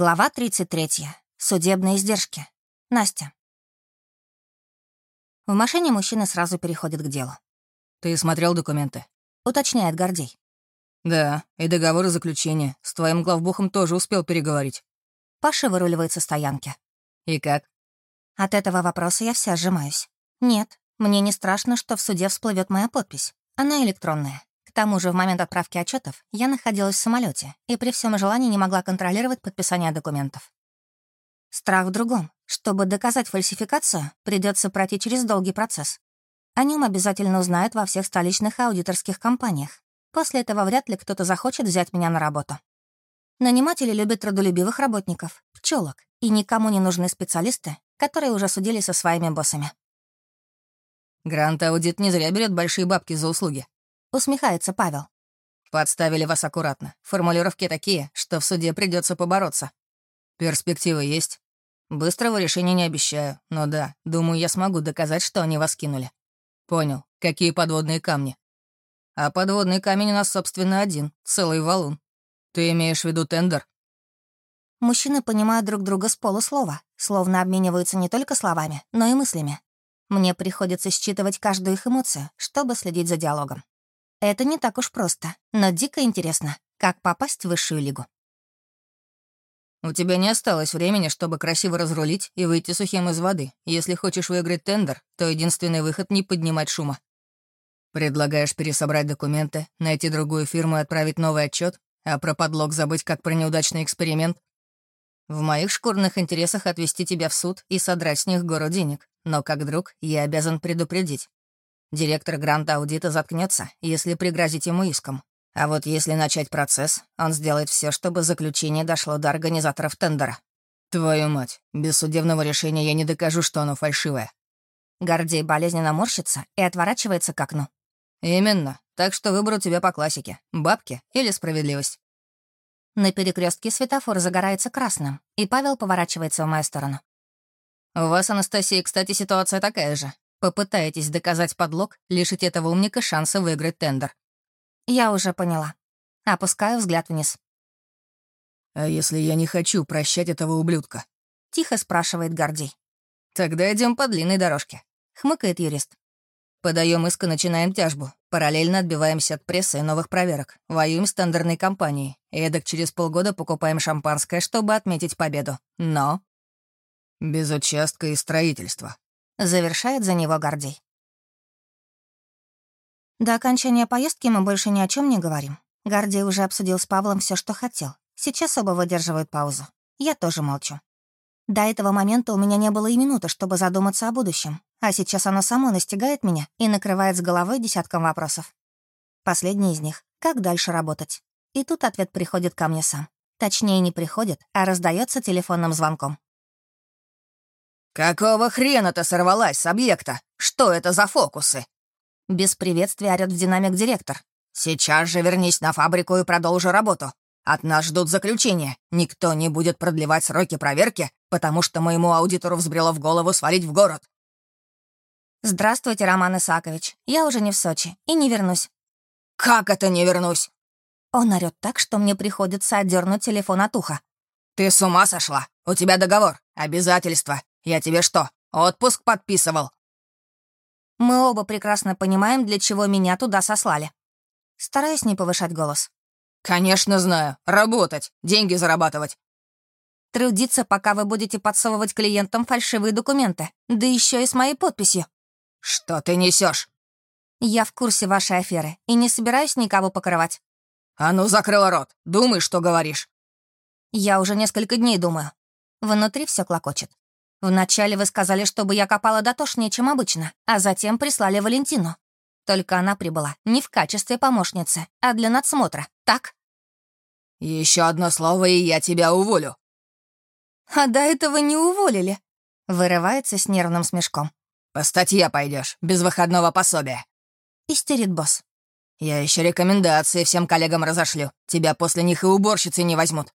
Глава 33. Судебные издержки. Настя. В машине мужчина сразу переходит к делу. «Ты смотрел документы?» — уточняет Гордей. «Да, и договор о заключении. С твоим главбухом тоже успел переговорить». Паша выруливает со стоянки. «И как?» От этого вопроса я вся сжимаюсь. Нет, мне не страшно, что в суде всплывет моя подпись. Она электронная. Тому же в момент отправки отчетов я находилась в самолете и при всем желании не могла контролировать подписание документов. Страх в другом. Чтобы доказать фальсификацию, придется пройти через долгий процесс. О нем обязательно узнают во всех столичных аудиторских компаниях. После этого вряд ли кто-то захочет взять меня на работу. Наниматели любят трудолюбивых работников, пчелок, и никому не нужны специалисты, которые уже судили со своими боссами. Грант Аудит не зря берет большие бабки за услуги. — усмехается Павел. «Подставили вас аккуратно. Формулировки такие, что в суде придется побороться. Перспективы есть. Быстрого решения не обещаю, но да, думаю, я смогу доказать, что они вас кинули. Понял. Какие подводные камни? А подводный камень у нас, собственно, один, целый валун. Ты имеешь в виду тендер? Мужчины понимают друг друга с полуслова, словно обмениваются не только словами, но и мыслями. Мне приходится считывать каждую их эмоцию, чтобы следить за диалогом. Это не так уж просто, но дико интересно, как попасть в высшую лигу. У тебя не осталось времени, чтобы красиво разрулить и выйти сухим из воды. Если хочешь выиграть тендер, то единственный выход — не поднимать шума. Предлагаешь пересобрать документы, найти другую фирму и отправить новый отчет, а про подлог забыть как про неудачный эксперимент? В моих шкурных интересах отвести тебя в суд и содрать с них гору денег, но как друг я обязан предупредить. Директор гранта аудита заткнется, если пригрозить ему иском. А вот если начать процесс, он сделает все, чтобы заключение дошло до организаторов тендера. Твою мать, без судебного решения я не докажу, что оно фальшивое. Гордей болезненно морщится и отворачивается к окну. Именно. Так что выбор у тебя по классике. Бабки или справедливость. На перекрестке светофор загорается красным, и Павел поворачивается в мою сторону. У вас, Анастасия, кстати, ситуация такая же. Попытаетесь доказать подлог, лишить этого умника шанса выиграть тендер. Я уже поняла. Опускаю взгляд вниз. «А если я не хочу прощать этого ублюдка?» — тихо спрашивает Гордей. «Тогда идем по длинной дорожке», — хмыкает юрист. Подаем иск и начинаем тяжбу. Параллельно отбиваемся от прессы и новых проверок. Воюем с тендерной компанией. Эдак через полгода покупаем шампанское, чтобы отметить победу. Но... Без участка и строительства. Завершает за него Гордей. До окончания поездки мы больше ни о чем не говорим. Гордей уже обсудил с Павлом все, что хотел. Сейчас оба выдерживают паузу. Я тоже молчу. До этого момента у меня не было и минуты, чтобы задуматься о будущем. А сейчас оно само настигает меня и накрывает с головой десятком вопросов. Последний из них — как дальше работать? И тут ответ приходит ко мне сам. Точнее, не приходит, а раздается телефонным звонком. «Какого хрена ты сорвалась с объекта? Что это за фокусы?» Без приветствия орёт в динамик директор. «Сейчас же вернись на фабрику и продолжи работу. От нас ждут заключения. Никто не будет продлевать сроки проверки, потому что моему аудитору взбрело в голову свалить в город». «Здравствуйте, Роман Исакович. Я уже не в Сочи и не вернусь». «Как это не вернусь?» Он орёт так, что мне приходится отдернуть телефон от уха. «Ты с ума сошла? У тебя договор, обязательства. Я тебе что, отпуск подписывал?» Мы оба прекрасно понимаем, для чего меня туда сослали. Стараюсь не повышать голос. «Конечно знаю. Работать, деньги зарабатывать». Трудиться, пока вы будете подсовывать клиентам фальшивые документы, да еще и с моей подписью. Что ты несешь? Я в курсе вашей аферы и не собираюсь никого покрывать. А ну, закрыла рот. Думай, что говоришь. Я уже несколько дней думаю. Внутри все клокочет. Вначале вы сказали, чтобы я копала дотошнее, чем обычно, а затем прислали Валентину. Только она прибыла не в качестве помощницы, а для надсмотра, так? Еще одно слово, и я тебя уволю. А до этого не уволили. Вырывается с нервным смешком. По статье пойдешь, без выходного пособия. Истерит босс. Я еще рекомендации всем коллегам разошлю. Тебя после них и уборщицы не возьмут.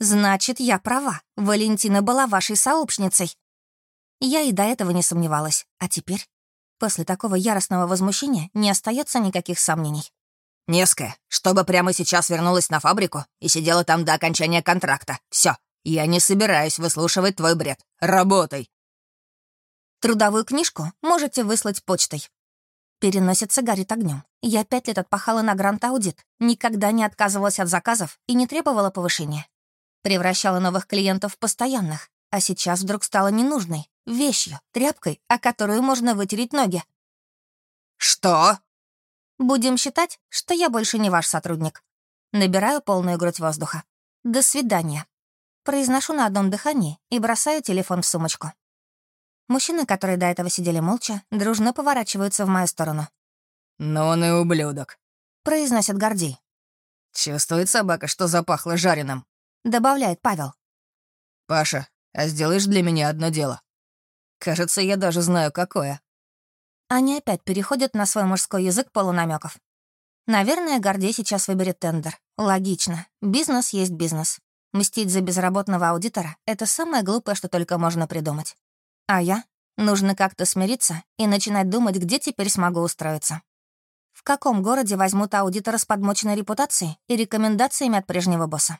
Значит, я права. Валентина была вашей сообщницей. Я и до этого не сомневалась. А теперь? После такого яростного возмущения не остается никаких сомнений. Неская, чтобы прямо сейчас вернулась на фабрику и сидела там до окончания контракта. Все, я не собираюсь выслушивать твой бред. Работай!» Трудовую книжку можете выслать почтой. Переносится горит огнем. Я пять лет отпахала на грант-аудит, никогда не отказывалась от заказов и не требовала повышения. Превращала новых клиентов в постоянных, а сейчас вдруг стала ненужной, вещью, тряпкой, о которую можно вытереть ноги. «Что?» «Будем считать, что я больше не ваш сотрудник». Набираю полную грудь воздуха. «До свидания». Произношу на одном дыхании и бросаю телефон в сумочку. Мужчины, которые до этого сидели молча, дружно поворачиваются в мою сторону. «Ну он и ублюдок», — произносит Гордей. «Чувствует собака, что запахло жареным», — добавляет Павел. «Паша, а сделаешь для меня одно дело? Кажется, я даже знаю, какое». Они опять переходят на свой мужской язык полунамеков. Наверное, Гордей сейчас выберет тендер. Логично. Бизнес есть бизнес. Мстить за безработного аудитора — это самое глупое, что только можно придумать. А я? Нужно как-то смириться и начинать думать, где теперь смогу устроиться. В каком городе возьмут аудитора с подмоченной репутацией и рекомендациями от прежнего босса?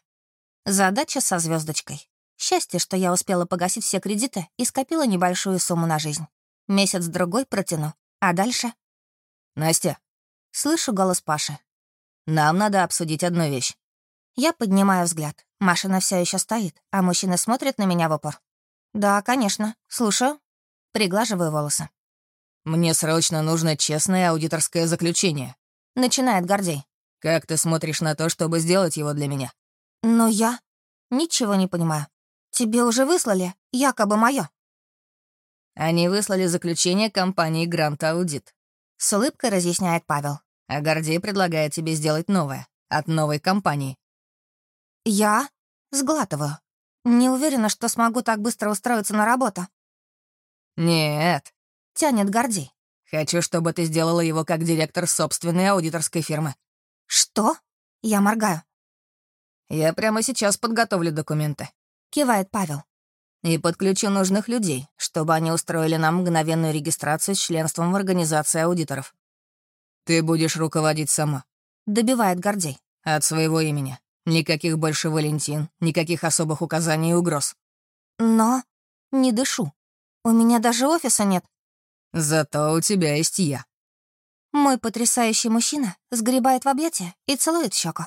Задача со звездочкой. Счастье, что я успела погасить все кредиты и скопила небольшую сумму на жизнь. Месяц-другой протяну. А дальше? «Настя». Слышу голос Паши. «Нам надо обсудить одну вещь». Я поднимаю взгляд. Машина все еще стоит, а мужчина смотрит на меня в упор. «Да, конечно. Слушаю». Приглаживаю волосы. «Мне срочно нужно честное аудиторское заключение», — начинает Гордей. «Как ты смотришь на то, чтобы сделать его для меня?» «Но я...» «Ничего не понимаю. Тебе уже выслали, якобы моё. Они выслали заключение компании Грант Аудит. С улыбкой разъясняет Павел. А Гордей предлагает тебе сделать новое. От новой компании. Я сглатываю. Не уверена, что смогу так быстро устроиться на работу. Нет. Тянет Гордей. Хочу, чтобы ты сделала его как директор собственной аудиторской фирмы. Что? Я моргаю. Я прямо сейчас подготовлю документы. Кивает Павел и подключу нужных людей, чтобы они устроили нам мгновенную регистрацию с членством в организации аудиторов. Ты будешь руководить сама. Добивает Гордей. От своего имени. Никаких больше Валентин, никаких особых указаний и угроз. Но не дышу. У меня даже офиса нет. Зато у тебя есть я. Мой потрясающий мужчина сгребает в объятия и целует щеку.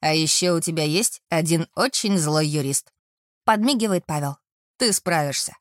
А еще у тебя есть один очень злой юрист. Подмигивает Павел. Ты справишься.